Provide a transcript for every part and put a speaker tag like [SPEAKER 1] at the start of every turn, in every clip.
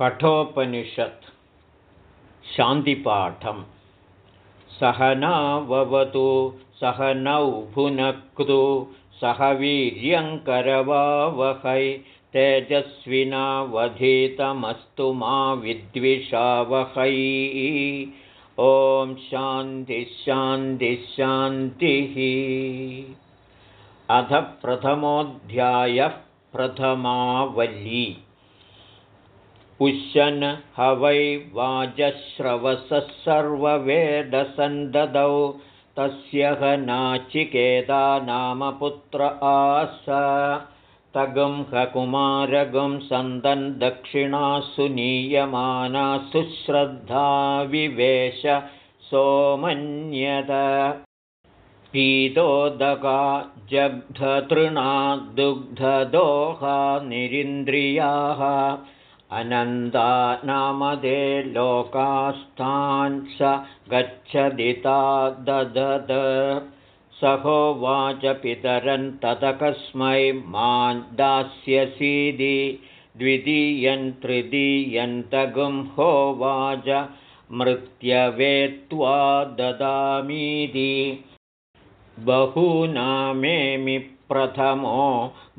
[SPEAKER 1] कठोपनिषत् शान्तिपाठं सह न ववतु सहनौ भुनक्तु सह तेजस्विना तेजस्विनावधीतमस्तु मा विद्विषावहै ॐ शान्तिशान्तिश्शान्तिः अधः प्रथमोऽध्यायः प्रथमावली पुशन् ह वै वाजश्रवसः सर्ववेदसन्ददौ तस्य नाचिकेदा नाम पुत्र आस तगं हकुमारगं सन्दन् दक्षिणा सुनीयमाना सुश्रद्धाविवेश सोमन्यत पीतोदका जग्धतृणा दुग्धदोहा निरिन्द्रियाः अनन्दानामदे लोकास्तान् स गच्छदिता दद सहोवाच पितरन्तदकस्मै मां दास्यसीदि द्वितीयं तृतीयन्त मृत्यवे त्वा ददामीति बहूनामेमि प्रथमो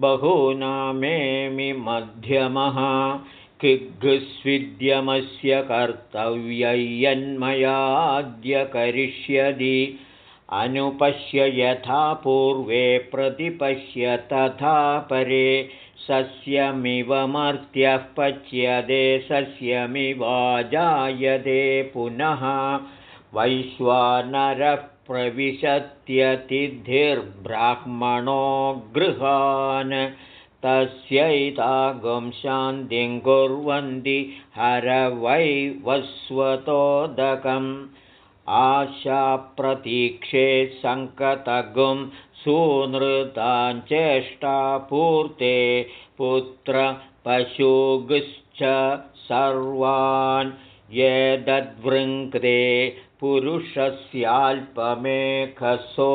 [SPEAKER 1] बहूनामेमि मध्यमः कृस्विद्यमस्य कर्तव्ययन्मयाद्य करिष्यति अनुपश्य यथा पूर्वे प्रतिपश्य तथा परे सस्यमिव मर्त्यः पच्यदे सस्यमिवाजायते पुनः वैश्वानरः प्रविशत्यतिथिर्ब्राह्मणो गृहान् तस्यैतागं शान्तिं कुर्वन्ति हर वस्वतोदकम् आशाप्रतीक्षे सङ्कतगुं सूनृताञ्चेष्टापूर्ते पुत्रपशुगुश्च सर्वान् यदद्वृङ्करे पुरुषस्याल्पमेकसो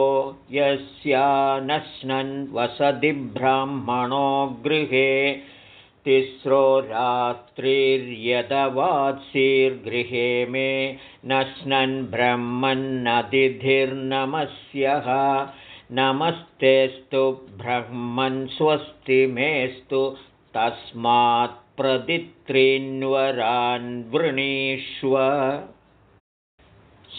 [SPEAKER 1] यस्या नश्नन् वसति ब्राह्मणो गृहे तिस्रो रात्रिर्यदवात्सिर्गृहे मे नश्नन् ब्रह्मन्नदिर्नमस्यः नमस्तेस्तु ब्रह्मन् स्वस्ति मेस्तु तस्मात् प्रदितृन्वरान्वृणीष्व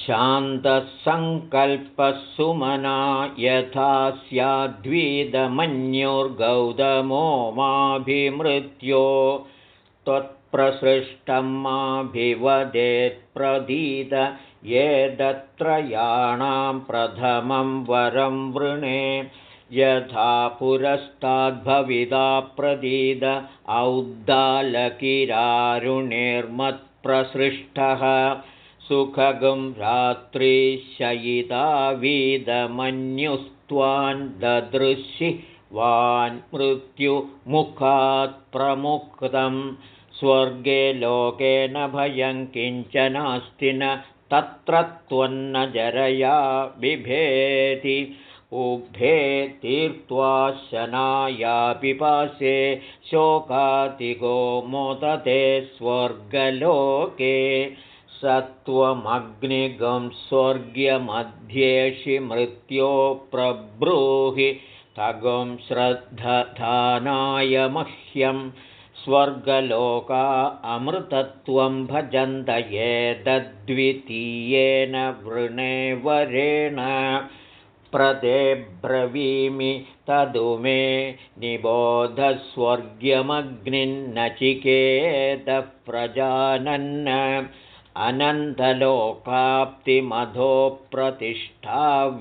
[SPEAKER 1] शान्तः सङ्कल्पसुमना यथा स्याद्विदमन्योर्गौतमो माभिमृत्यो त्वत्प्रसृष्टं माभिवदेत्प्रदीतयेदत्रयाणां प्रथमं वरं वृणे यथा पुरस्ताद्भविदा प्रदीद औद्दालकिरारुणेर्मत्प्रसृष्टः सुखगं रात्रिशयिताविदमन्युस्त्वान् मृत्युमुखात् प्रमुक्तं स्वर्गे लोकेन भयं किञ्च नास्ति न तत्र त्वन्न जरया बिभेति उभे तीर्त्वा पासे शोकातिगो मोदते स्वर्गलोके सत्त्वमग्निगं स्वर्गमध्ये मृत्यो प्रब्रूहि तगं श्रद्धधानाय मह्यं स्वर्गलोका अमृतत्वं भजन्तये दद्वितीयेन वृणेवरेण प्रदेब्रवीमि तदुमे निबोधस्वर्ग्यमग्निन्नचिकेदः प्रजानन्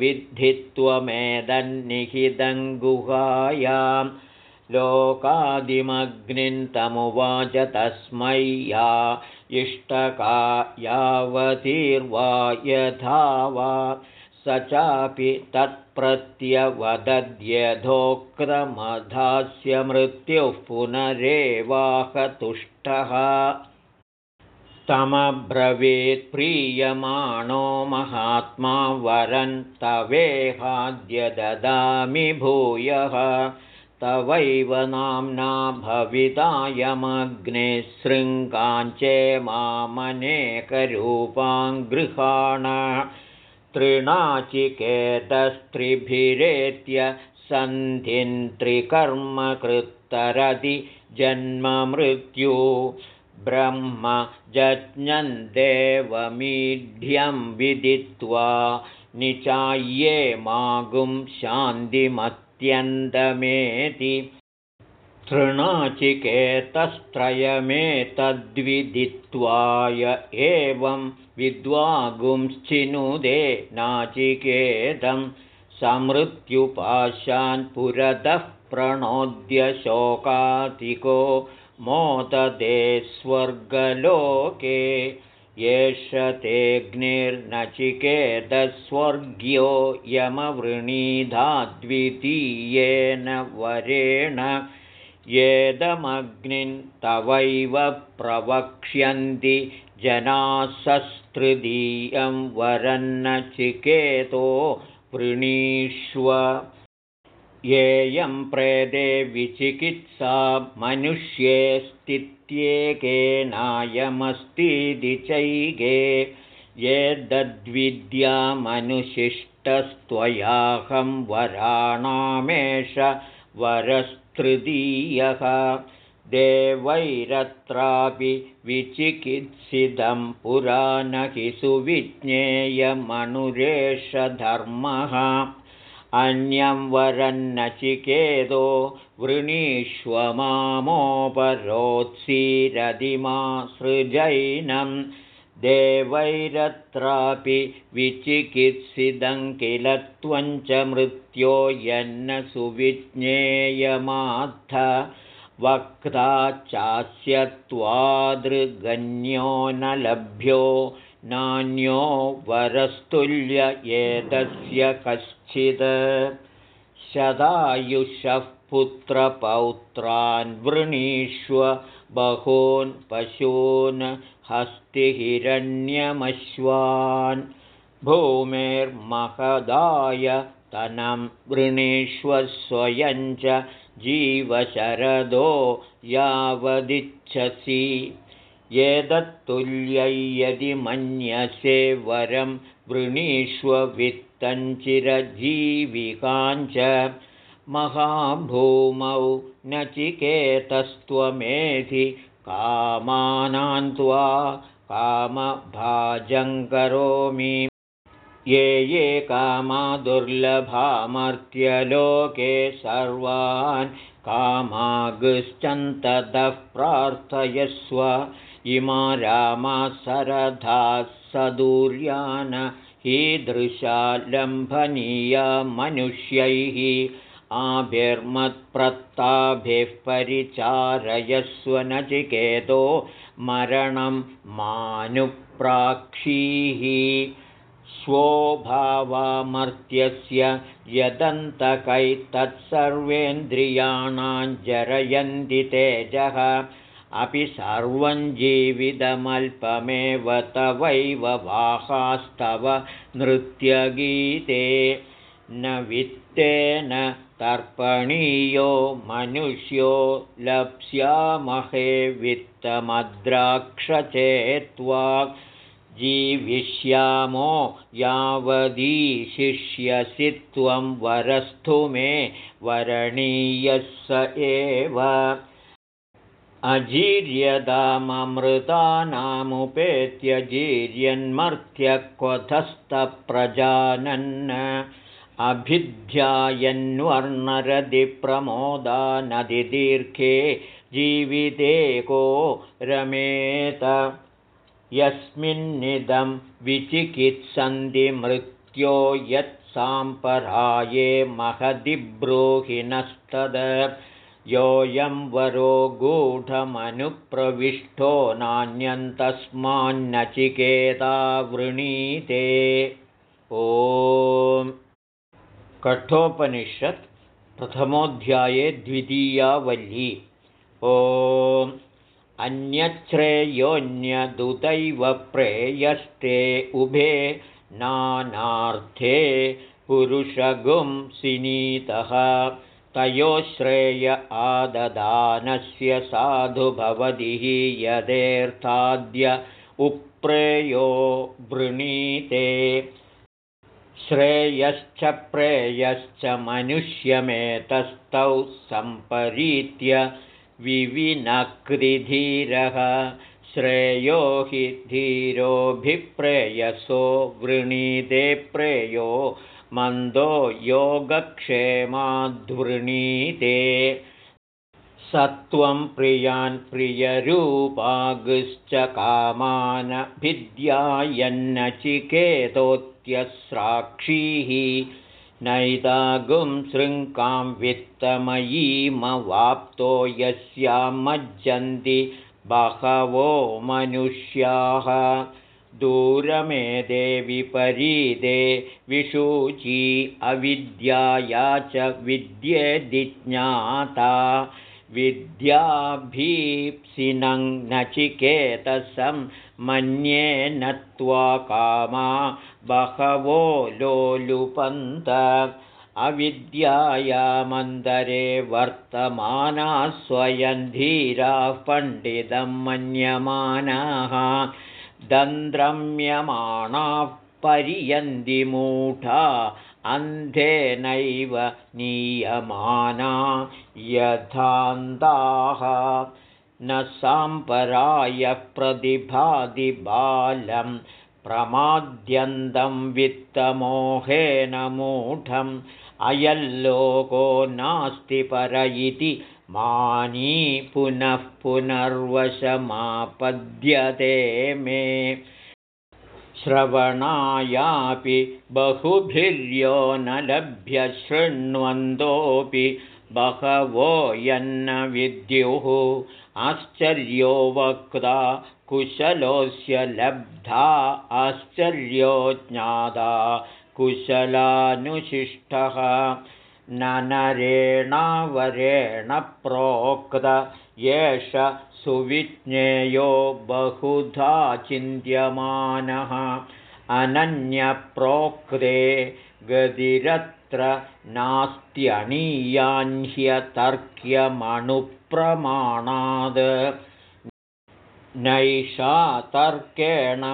[SPEAKER 1] विद्धि त्वमेदन्निहितं गुहायां लोकादिमग्निन्तमुवाच तस्मै या इष्टका यावतीर्वा यथा वा स चापि तत्प्रत्यवदद्यथोक्तमधास्य मृत्युः पुनरेवाहतुष्टः तमब्रवीत्प्रीयमाणो महात्मा वरन् तवेहाद्य ददामि भूयः तवैव नाम्ना भवितायमग्ने शृङ्गाञ्चे मामनेकरूपाङ्गृहाण त्रिणाचिकेतस्त्रिभिरेत्य सन्धिन्त्रिकर्मकृतरधि जन्ममृत्यु ब्रह्म जज्ञन्देवमीढ्यं विदित्वा निचाह्ये मागुं शान्तिमत्यन्तमेति तृणाचिकेतस्त्रयमेतद्विदित्वाय एवं विद्वागुंश्चिनुदे नाचिकेतं समृत्युपाशान्पुरदः प्रणोद्यशोकातिको मोददे स्वर्गलोके येष तेऽग्नेर्नचिकेदस्वर्ग्यो यमवृणीधाद्वितीयेन वरेण येदमग्निं तवैव प्रवक्ष्यन्ति जनासस्तृदीयं वरन्नचिकेतो वृणीष्व येयं प्रेदे विचिकित्सा मनुष्ये स्थित्येकेनायमस्तीति चैके ये तद्विद्यामनुशिष्टस्त्वयाहं वराणामेष वरस् तृतीयः देवैरत्रापि विचिकित्सितं धर्मः अन्यं वरन्नचिकेदो वृणीष्व मामोपरोत्सीरधिमा रदिमा देवैरत्रापि विचिकित्सितं किल त्वञ्च मृत्यो यन्न चास्य चास्यत्वादृगन्यो न लभ्यो नान्यो वरस्तुल्य एतस्य कश्चित् शदायुषः पुत्रपौत्रान् वृणीष्व बहून् पशून् हस्तिहिरण्यमश्वान् भूमेर्महदाय तनं वृणीष्व स्वयं च जीवशरदो यावदिच्छसि एतत्तुल्यै यदि मन्यसे वरं वृणीष्व वित्तञ्चिरज्जीविकां च महाभूमौ नचिकेतस्त्वमेधि कामानान्त्वा कामभाजं करोमि ये ये कामा दुर्लभामर्त्यलोके सर्वान् कामागश्चन्तदः प्रार्थयस्व इमा रामा शरदासदुर्यान् मनुष्यैः परिचारयस्व नचिकेतो मरणं मानुप्राक्षीः स्वोभावामर्त्यस्य यदन्तकैस्तत्सर्वेन्द्रियाणां जरयन्ति तेजः अपि सर्वं जीवितमल्पमेव तवैव वाहास्तव नृत्यगीते न वित्तेन तर्पणीयो मनुष्यो लप्स्यामहे वित्तमद्राक्षचेत्वा जीविष्यामो यावदीशिष्यसि त्वं वरस्थु मे वरणीयस एव अजिर्यदाममृतानामुपेत्य जीविते को रमेत यस्मिन्निदं विचिकित्सन्ति मृत्यो यत्साम्पराये ब्रूहिणस्तद योऽयं वरो गूढमनुप्रविष्टो वृणीते ओ कठोपनिषत् प्रथमोऽध्याये द्वितीया वल्ली ओ अन्यच्छ्रेयोऽन्यदुतैव प्रेयस्ते उभे नानार्थे पुरुषगुं सिनीतः तयो श्रेय आददानस्य साधु भवति हि यदेर्थाद्य श्रेयश्च प्रेयश्च मनुष्यमेतस्तौ सम्परीत्य विविनकृधीरः श्रेयो हि धीरोऽभिप्रेयसो वृणीते प्रेयो मन्दो योगक्षेमाध्वृणीते सत्त्वं प्रियान् प्रियरूपागुश्च कामानभिद्यायन्नचिकेतो ्यस्राक्षीः नैदागुं शृङ्कां वित्तमयीमवाप्तो यस्यां मज्जन्ति बहवो मनुष्याः दूरमे देविपरीदे विशुची अविद्याया च ज्ञाता विद्याभीप्सिनं नचिकेतसं मन्ये कामा बहवो लोलुपन्त अविद्यायामन्तरे वर्तमाना स्वयं धीरा पण्डितं मन्यमानाः दन्त्रम्यमाणा परि यन्दिमूढा अन्धेनैव नीयमाना यथान्ताः न साम्पराय प्रतिभादिबालं प्रमाद्यन्तं वित्तमोहेन मूढम् अयल्लोको नास्ति पर इति मानी पुनः पुनर्वशमापद्यते मे श्रवणायापि बहुभिर्यो न शृण्वन्तोऽपि बहवो यन्न विद्युः आश्चर्यो वक्ता कुशलोऽस्य लब्धा आश्चर्यो ज्ञादा कुशलानुशिष्टः ननरेणावरेण प्रोक्त एष सुविज्ञेयो बहुधा चिन्त्यमानः अनन्यप्रोक्ते गतिरत् नास्त्यणीयान्ह्यतर्क्यमणुप्रमाणाद् नैषा तर्केण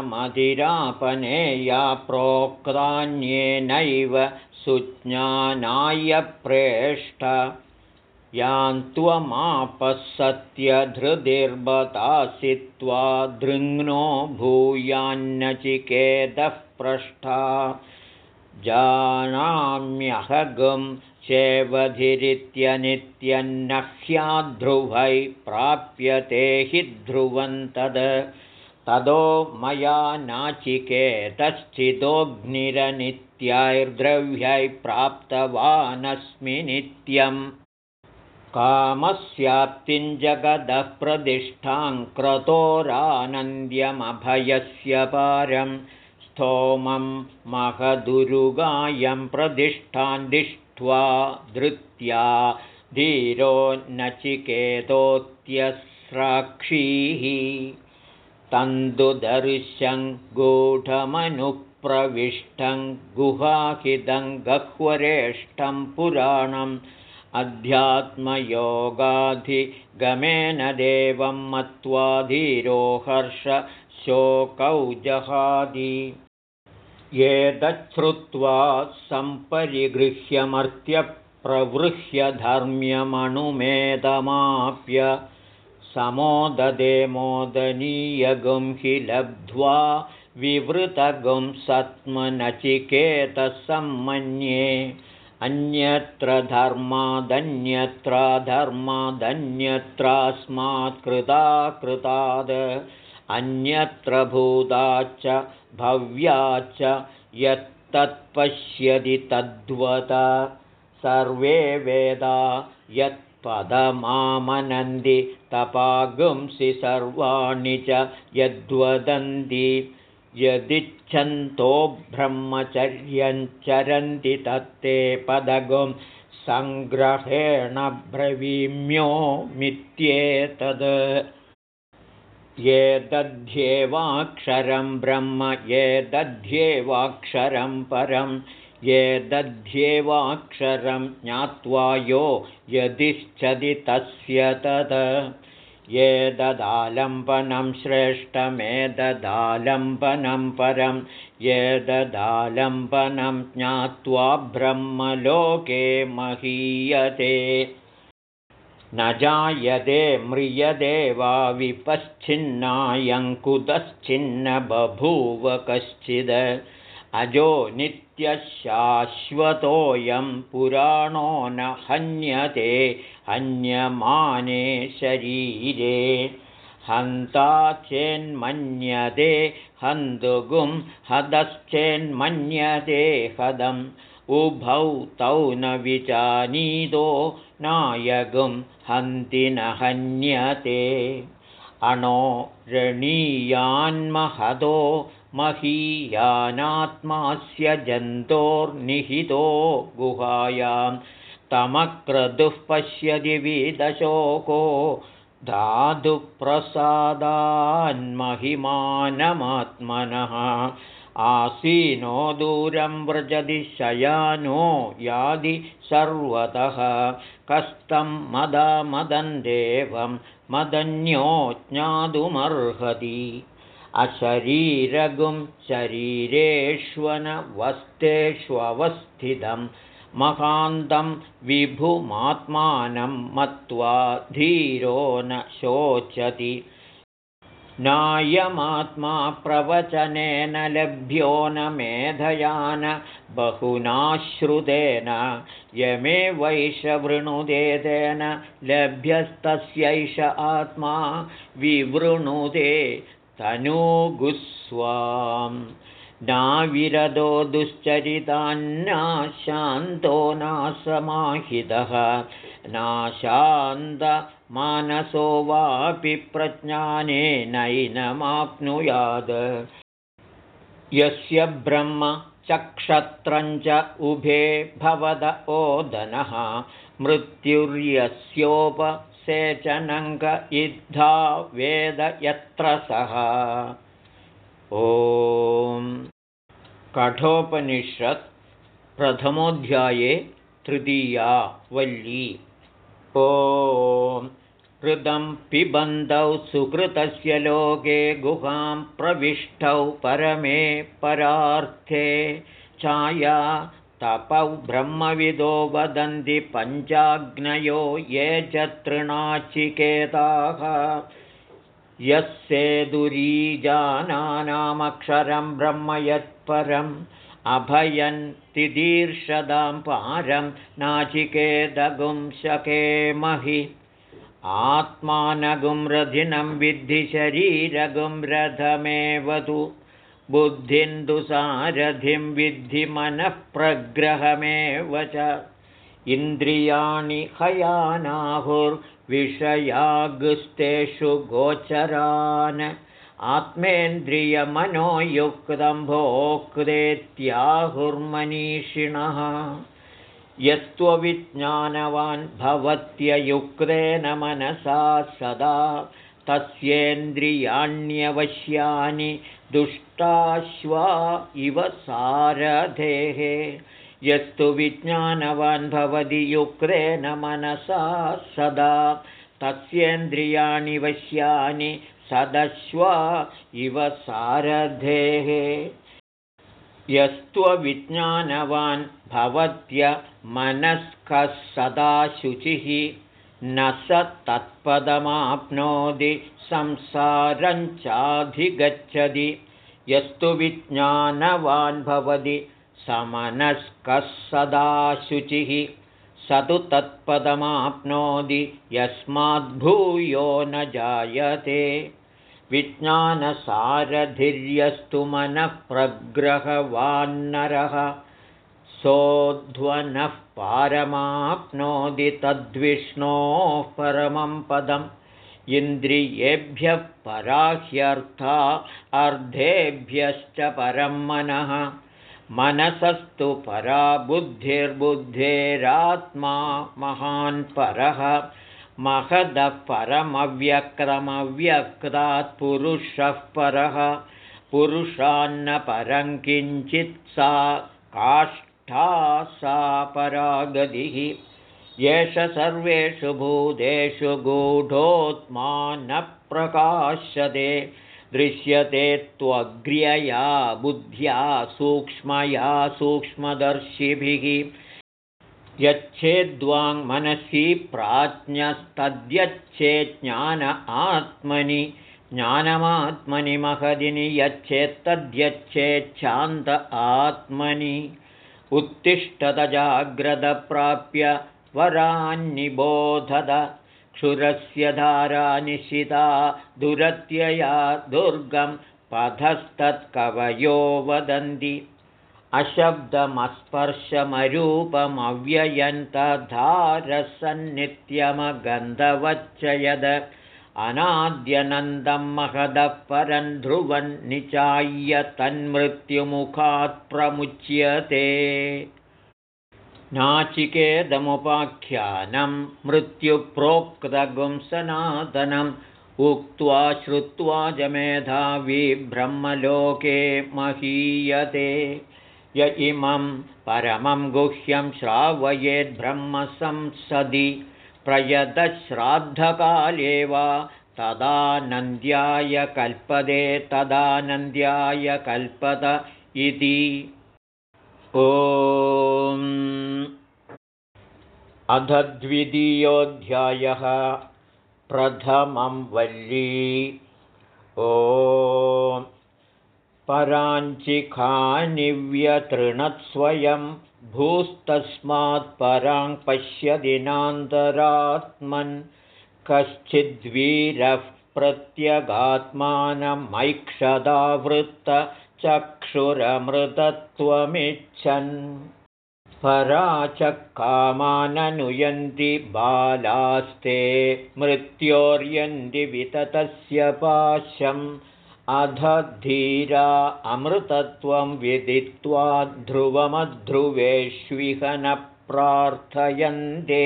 [SPEAKER 1] या प्रोक्तान्येनैव सुज्ञानाय प्रेष्ठ यान् त्वा धृङ्नो भूयान्नचिकेदः पृष्ठा जानाम्यहगुं शेवधिरित्यनित्य प्राप्यते हि ध्रुवं तद् तदो मया नाचिकेतश्चितोऽघ्निरनित्यैर्द्रव्यै प्राप्तवानस्मि नित्यम् कामस्याप्तिं जगदः प्रदिष्ठां क्रतोरानन्द्यमभयस्य पारम् सोमं महदुरुगायं दिष्ट्वा धृत्या नचिकेतोत्यस्राक्षीः तन्दुदर्शं गूढमनुप्रविष्टं गुहाहिदं गह्वरेष्ठं पुराणम् अध्यात्मयोगाधिगमेन देवं मत्वा धीरो हर्ष जहादि एतच्छ्रुत्वा सम्परिगृह्यमर्त्य प्रवृह्य धर्म्यमणुमेदमाप्य समोददे मोदनीयगं हि लब्ध्वा विवृतगं सत्मनचिकेतसम्मन्ये अन्यत्र धर्मादन्यत्राधर्मादन्यत्रास्मात्कृता धर्मादन्यत्रास्मात् अन्यत्र भूता च भव्या च यत्तत्पश्यति तद्वत सर्वे वेदा यत्पदमामनन्ति तपागुंसि सर्वाणि च यद्वदन्ति यदिच्छन्तो ब्रह्मचर्यं चरन्ति तत्ते पदगुं सङ्ग्रहेण मित्येतद् ये दध्येवाक्षरं ब्रह्म एदध्येवाक्षरं परं ये दध्येवाक्षरं ज्ञात्वा यो यदिष्ठदि तस्य तद् एददालम्बनं श्रेष्ठमेददालम्बनं परं एददालम्बनं ज्ञात्वा ब्रह्मलोके महीयते न जायते म्रियते वा बभूव कश्चिद् अजो नित्यशाश्वतोऽयं पुराणो न हन्यते हन्यमाने शरीरे हन्ता चेन्मन्यते हन्तुगुं हदश्चेन्मन्यते हदम् उभौ तौ न विचानीदो नायगं हन्ति न हन्यते अणो रणीयान्महदो महीयानात्मास्य जन्तोर्निहितो गुहायां पश्यति विदशोको धातुप्रसादान्महिमानमात्मनः आसीनो दूरं व्रजति शयानो यादि सर्वतः कस्तं मदा मदं देवं मदन्यो ज्ञातुमर्हति अशरीरगुं शरीरेष्वनवस्तेष्वस्थितं महान्तं विभुमात्मानं मत्वा धीरो न शोचति नायमात्मा प्रवचनेन लभ्यो न मेधया बहुनाश्रुतेन यमे वैष वृणुदे लभ्यस्तस्यैष आत्मा विवृणुते तनूगुस्वां नाविरदो दुश्चरितान्न शान्तो नासमाहितः नाशान्त मानसो वापि प्रज्ञानेनैनमाप्नुयात् यस्य ब्रह्म चक्षत्रञ्च उभे भवद ओदनः इद्धा वेद यत्र सः ॐ कठोपनिषत् प्रथमोऽध्याये तृतीया वल्ली ओ हृदं पिबन्धौ सुकृतस्य लोके गुहां प्रविष्टौ परमे परार्थे छाया तपौ ब्रह्मविदो वदन्ति पञ्चाग्नयो ये च तृणाचिकेताः सेदुरीजानामक्षरं ब्रह्म यत्परम् अभयन्ति दीर्षदां पारं नाचिकेदगुंशकेमहि आत्मानगुं रथिनं शरीरगुं रथमेव तु बुद्धिन्दुसारथिं विद्धि मनःप्रग्रहमेव च इन्द्रियाणि हयानाहुर्विषयागुस्तेषु गोचरान् आत्मेन्द्रियमनोयुक्तं भोक्तेत्याहुर्मनीषिणः यस्त्वविज्ञानवान् भवत्ययुक्तेन मनसा सदा तस्येन्द्रियाण्यवश्यानि दुष्टाश्वा इव सारथेः यस्तु विज्ञानवान् भवति युक्रेन मनसा सदा तस्येन्द्रियाणि वश्यानि सदश्वा इव सारथेः यस्त्वविज्ञानवान् भवद्य मनस्कः सदा शुचिः न स तत्पदमाप्नोति संसारञ्चाधिगच्छति यस्तु विज्ञानवान् भवति स मनस्कः सदा शुचिः स तु तत्पदमाप्नोति यस्माद्भूयो न जायते विज्ञानसारधिर्यस्तु प्रग्रहवान्नरः सोऽध्वनः पारमाप्नोति तद्विष्णोः परमं पदम् इन्द्रियेभ्यः पराह्यर्था अर्धेभ्यश्च परं मनः मनसस्तु परा बुद्धिर्बुद्धेरात्मा महान् परः महदः परमव्यक्रमव्यक्रात् पुरुषः परः पुरुषान्न परं किञ्चित् सा काष्ठा सा परा गतिः येष सर्वेषु भूतेषु न प्रकाश्यते दृश्यते त्वग्र्यया बुद्ध्या सूक्ष्मया सूक्ष्मदर्शिभिः यच्छेद्वाङ् मनसि प्राज्ञस्तद्यच्छेत् ज्ञान आत्मनि ज्ञानमात्मनि महदिनि यच्छेत्तद्यच्छेच्छान्त आत्मनि उत्तिष्ठतजाग्रदप्राप्य वरान्निबोधत क्षुरस्य धारा निशिता दुरत्यया दुर्गं पथस्तत्कवयो वदन्ति अशब्दमस्पर्शमरूपमव्ययन्तधारसन्नित्यमगन्धवच्चयद अनाद्यनन्दं महदः निचाय्य तन्मृत्युमुखात् प्रमुच्यते नाचिकेदमुपाख्यानं मृत्युप्रोक्तगुंसनातनम् उक्त्वा श्रुत्वा ब्रह्मलोके महीयते य इमं परमं गुह्यं श्रावयेद्ब्रह्मसंसदि प्रयतश्राद्धकाले वा तदानन्द्याय कल्पदे तदानन्द्याय कल्पत इति ओ अधद्वितीयोऽध्यायः प्रथमं वल्ली ओ पराञ्चिकानिव्यतृणत्स्वयं भूस्तस्मात् परां पश्यदिनान्तरात्मन् कश्चिद्वीरः प्रत्यगात्मानमैक्षदावृत्तचक्षुरमृतत्वमिच्छन् परा च कामाननुयन्ति बालास्ते मृत्योर्यन्ति विततस्य पाशम् अध धीरा अमृतत्वं विदित्वा ध्रुवमध्रुवेष्विह न प्रार्थयन्ते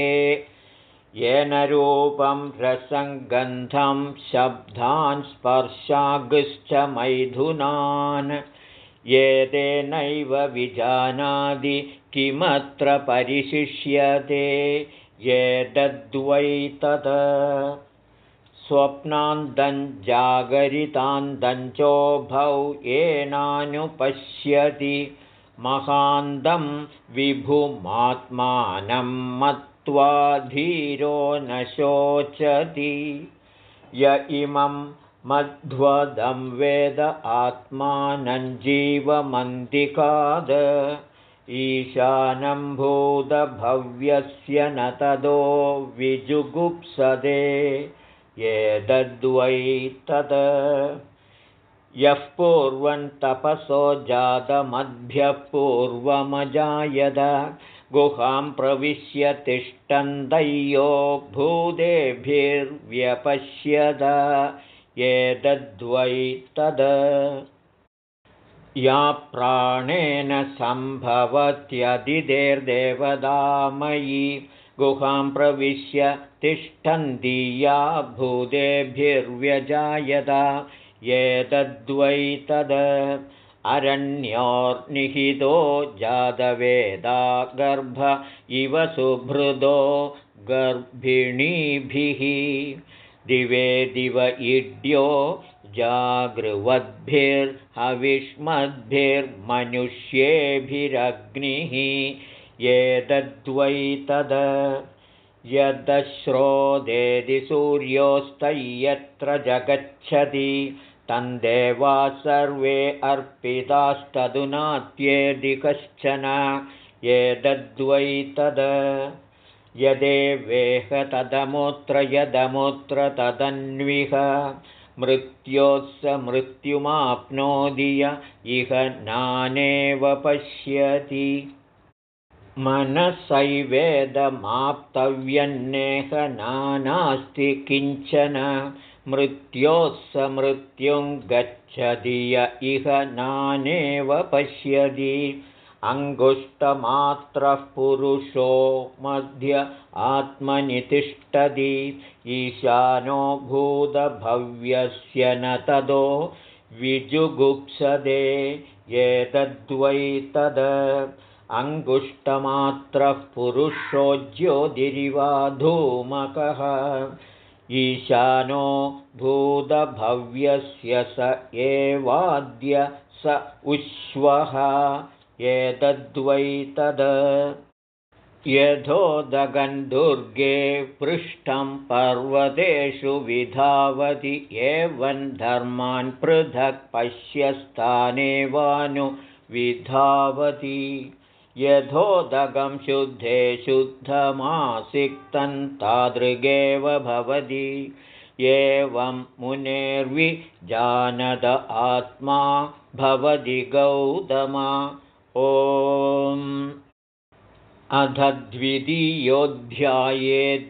[SPEAKER 1] येन रूपं रसङ्गन्धं शब्दान् स्पर्शागुश्च मैथुनान् एतेनैव विजानादि किमत्र परिशिष्यते ये स्वप्नान्दन् जागरितान्दञ्चोभौ एनानुपश्यति महान्दं विभुमात्मानं मत्वा धीरो न शोचति य इमं मध्वदं वेद आत्मानं जीवमन्दिकाद ईशानं भूतभव्यस्य न तदो विजुगुप्सदे द्वै तद् यः पूर्वं तपसो जातमद्भ्यः पूर्वमजायद गुहां प्रविश्य तिष्ठन्दयो भूदेभिर्व्यपश्यद एतद्वै तद् या प्राणेन सम्भवत्यदिदेर्देवदामयी गुहां प्रविश्य तिष्ठन्ति या भूतेभिर्व्यजायता एतद्वै तद् अरण्योर्निहितो जादवेदा गर्भ इव सुभृदो गर्भिणीभिः दिवेदिव इड्यो जागृवद्भिर्हविष्मद्भिर्मनुष्येभिरग्निः एतद्वैतद् यदश्रो देदि सूर्योस्त यत्र जगच्छति तन्देवा सर्वे अर्पितास्तदुनात्येदि कश्चन तद यदेवेह तदमुत्र यदमुत्र तदन्विह मृत्यो स मृत्युमाप्नोदिय इह नानेव पश्यति नानास्ति किञ्चन मृत्योः स मृत्युं गच्छति य इह नानेव पश्यति अङ्गुष्टमात्रः पुरुषो मध्य तिष्ठति ईशानो भूतभव्यस्य न तदो विजुगुप्सदे एतद्वै अङ्गुष्टमात्रः पुरुषो धूमकः ईशानो भूतभव्यस्य स एवाद्य स उष्वः एतद्वैतद् यथोदगन् दुर्गे पृष्ठं पर्वतेषु विधावति एवन्धर्मान् पृथक् पश्य विधावति यथोदकं शुद्धे शुद्धमासिक्तं तादृगेव भवति एवं जानद आत्मा भवति गौधमा ॐ द्वितीयोऽध्याये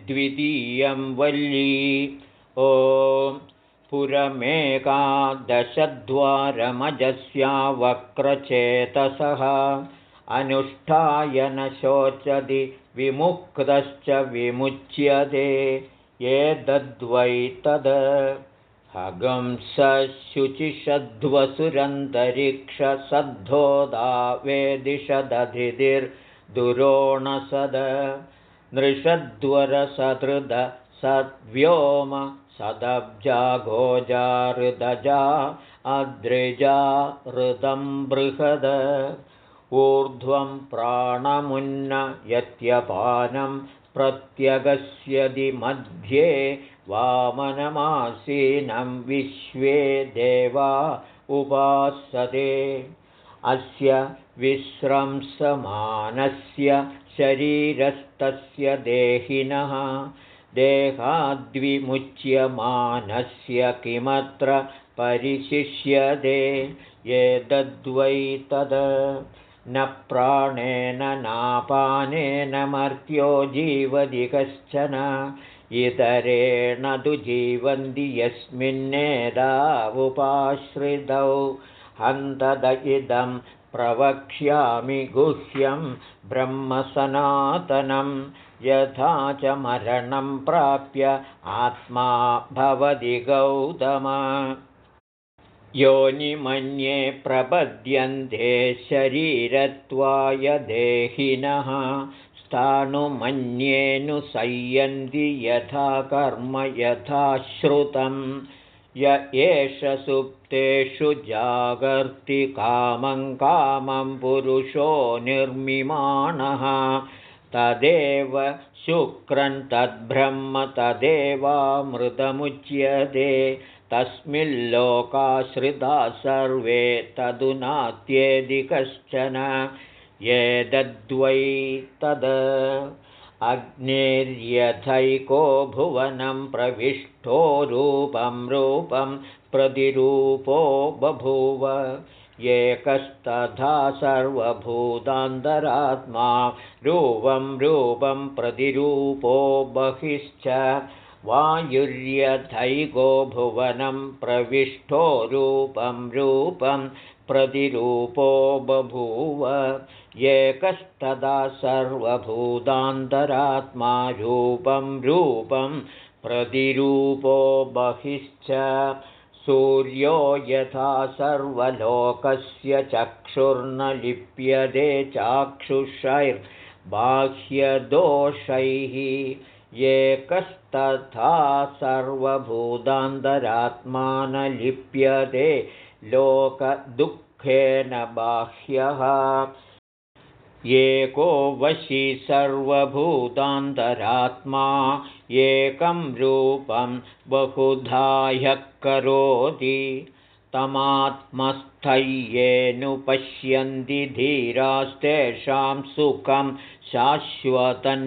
[SPEAKER 1] द्वितीयं वल्ली ॐ पुरमेकादशद्वारमजस्या वक्रचेतसः अनुष्ठायनशोचदि विमुक्तश्च विमुच्यते ये दद्वैतद् अगंसशुचिषध्वसुरन्तरिक्षसध्वोदा वेदिषदधिर्दुरोणसद नृषद्वरसहृद सद् व्योम सदब्जाघोजा हृदजा अद्रिजा हृदं बृहद ऊर्ध्वं यत्यपानं प्रत्यगस्यदि मध्ये वामनमासीनं विश्वे देवा उपासदे अस्य विस्रंसमानस्य शरीरस्तस्य देहिनः देहाद्विमुच्यमानस्य किमत्र परिशिष्यते ये तद् न प्राणेन नापानेन मर्त्यो जीवति कश्चन इतरेण तु जीवन्ति यस्मिन्नेदावुपाश्रितौ हन्तद इदं प्रवक्ष्यामि गुह्यं ब्रह्मसनातनं यथा च मरणं प्राप्य आत्मा भवति गौतमा योनिमन्ये प्रपद्यन्ते शरीरत्वाय देहिनः स्थाणुमन्येऽनुसंयन्ति यथा कर्म यथा श्रुतं य एष सुप्तेषु जागर्तिकामं कामं पुरुषो निर्मिमाणः तदेव शुक्रन् तद्ब्रह्म तदेवामृतमुच्यते तस्मिल्लोकाश्रिता सर्वे तदुनात्येदि कश्चन ये दद्वै तद् अग्नेर्यथैको भुवनं प्रविष्टो रूपं रूपं प्रतिरूपो बभूव एकस्तथा सर्वभूतान्तरात्मा रूपं रूपं प्रतिरूपो बहिश्च वायुर्यथैको भुवनं प्रविष्टो रूपं रूपं प्रतिरूपो बभूव एकस्तदा रूपं रूपं प्रतिरूपो बहिश्च सूर्यो यथा सर्वलोकस्य चक्षुर्न लिप्यते चाक्षुषैर्बाह्यदोषैः एकस्तथा सर्वभूतान्तरात्मा न लिप्यते लोकदुःखेन बाह्यः एको वशी सर्वभूतान्तरात्मा एकं रूपं बहुधाह्यः करोति तमात्मस्थ्येऽनुपश्यन्ति धीरास्तेषां सुखं शाश्वतन्नेतरेषां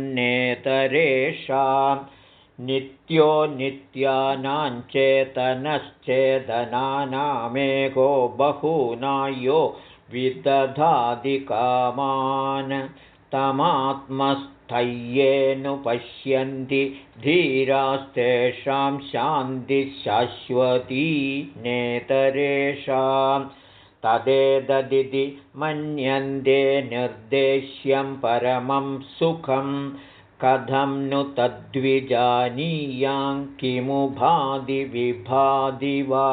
[SPEAKER 1] नित्यो नित्यानाञ्चेतनश्चेतनानामेघो बहुनायो विदधादिकामान् तमात्मस् तय्ये धीरास्तेषां शान्तिशाश्वती शाश्वती नेतरेषां तदेतदिति मन्यन्ते निर्देश्यं परमं सुखं कथं नु तद्विजानीयां किमु भाधि विभाधि वा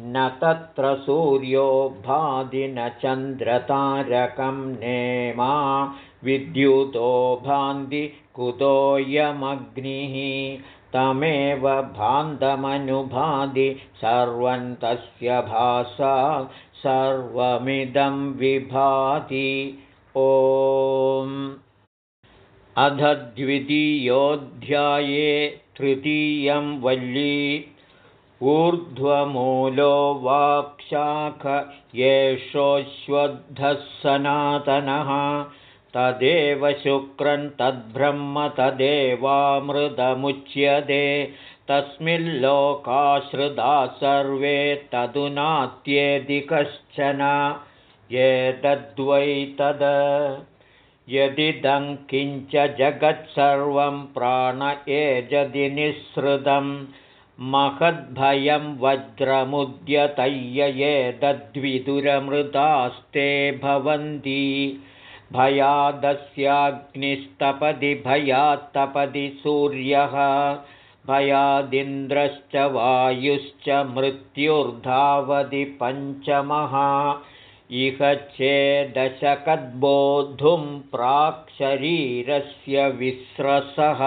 [SPEAKER 1] न तत्र सूर्यो भाधि न चन्द्रतारकं नेमा विद्युतो भान्ति कुतोऽयमग्निः तमेव भान्तमनुभाति सर्वं तस्य भासा सर्वमिदं विभाति ओ द्वितीयोऽध्याये तृतीयं वल्ली ऊर्ध्वमूलो वाक्शाख सनातनः तदेव शुक्रन् तद्ब्रह्म तदेवामृतमुच्यते तस्मिल्लोका सर्वे तदुनात्येदि कश्चन ये तद् यदिदं किञ्च जगत्सर्वं सर्वं प्राण एजदि निःसृतं महद्भयं वज्रमुद्यतय्य ये तद्विदुरमृतास्ते भवन्ति भयादस्याग्निस्तपदि भयात्तपदि सूर्यः भयादिन्द्रश्च वायुश्च मृत्युर्धावधि पञ्चमः इह चेदशकद्बोद्धुं प्राक् शरीरस्य विस्रसः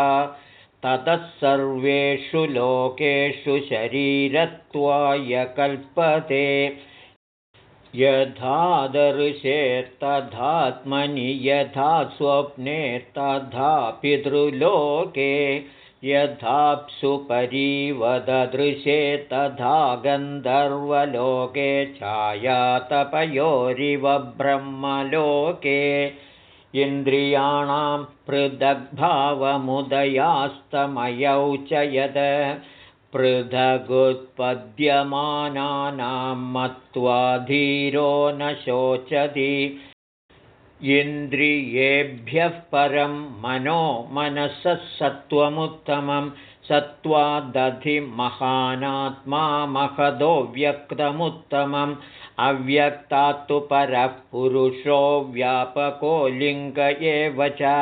[SPEAKER 1] ततः सर्वेषु लोकेषु शरीरत्वाय कल्पते यथादर्शेत्तथात्मनि यथा स्वप्ने तथा पितृलोके यथाप्सुपरीवदृशे तथा गन्धर्वलोके ब्रह्मलोके इन्द्रियाणां पृथग्भावमुदयास्तमयौ च यद् पृथगुत्पद्यमानानां मत्वा धीरो न शोचति इन्द्रियेभ्यः परं मनो मनसः सत्त्वमुत्तमं व्यक्तमुत्तमम् अव्यक्तात् परः पुरुषो व्यापको लिङ्ग एव च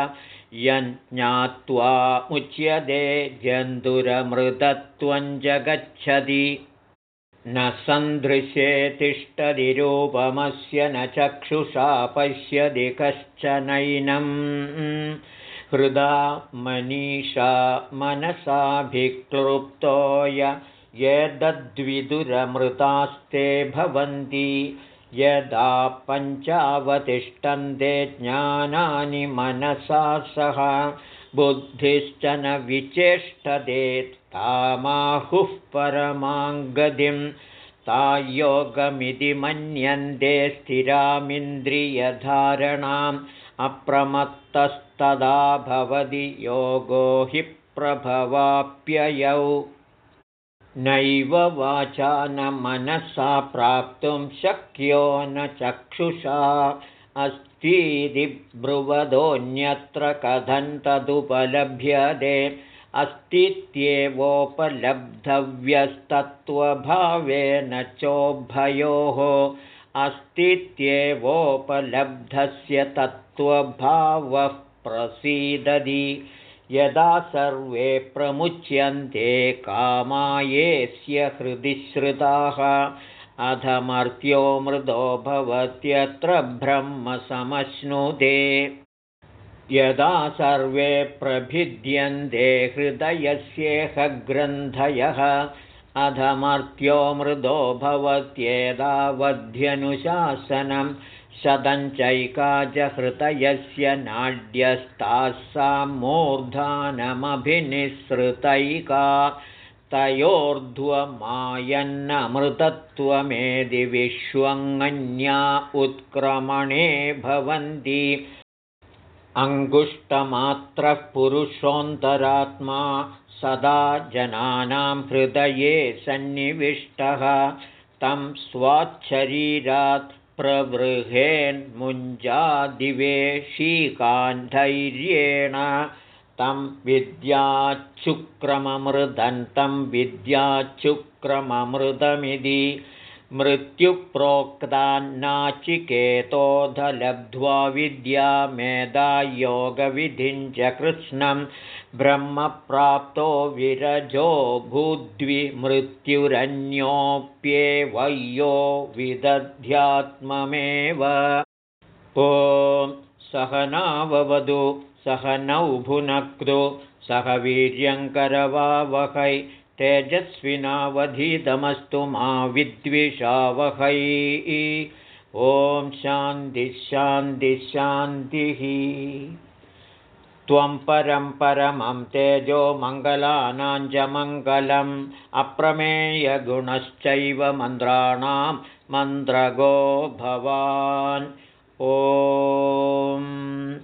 [SPEAKER 1] यन् ज्ञात्वा जन्तुरमृतत्वं जन्दुर त्वं जगच्छति न तिष्ठति रूपमस्य न चक्षुषा पश्यति कश्चनैनम् हृदा मनीषा मनसाभिक्लृप्तोय यदद्विदुरमृतास्ते भवन्ति यदा पञ्चावतिष्ठन्ते ज्ञानानि मनसा सह बुद्धिश्च न विचेष्टदे तामाहुः परमां गतिं तायोगमिति मन्यन्ते स्थिरामिन्द्रियधारणाम् अप्रमत्तस्तदा भवति योगो हि प्रभवाप्ययौ नैव वाचा न मनसा प्राप्तुं शक्यो न चक्षुषा अस्तीति ब्रुवदोऽन्यत्र कथं तदुपलभ्यते अस्तित्येवोपलब्धव्यस्तत्त्वभावेन चोभयोः अस्तित्येवोपलब्धस्य तत्त्वभावः प्रसीदति यदा सर्वे प्रमुच्यन्ते कामाये हृदि श्रुताः अधमर्त्यो मृदो भवत्यत्र ब्रह्मसमश्नुते यदा सर्वे प्रभिद्यन्ते हृदयस्येह ग्रन्थयः अधमर्त्यो मृदो भवत्येतावध्यनुशासनम् सदञ्चैका जहृतयस्य नाड्यस्तासा मूर्धानमभिनिःसृतैका तयोर्ध्वमायन्नमृतत्वमेदि विश्वङ्गन्या उत्क्रमणे भवन्ति अङ्गुष्टमात्रः पुरुषोऽन्तरात्मा सदा जनानां हृदये सन्निविष्टः तं स्वाच्छरीरात् गृहेन्मुञ्जादिवेशीकाण्ठैर्येण तं विद्याचुक्रममृदन्तं विद्याचुक्रममृतमिति मृत्युप्रोक्ता नाचिकेतोधलब्ध्वा विद्या मेधायोगविधिं च कृष्णं ब्रह्मप्राप्तो विरजो भूद्विमृत्युरन्योऽप्येव यो विदध्यात्ममेव ॐ सहना वदु सह नौ सह वीर्यङ्करवावहै तेजस्विनावधीतमस्तु मा विद्विषावहै शान्तिशान्तिश्शान्तिः त्वं परं परमं तेजो मङ्गलानां च मङ्गलम् अप्रमेयगुणश्चैव मन्त्राणां मन्त्रगो भवान् ओ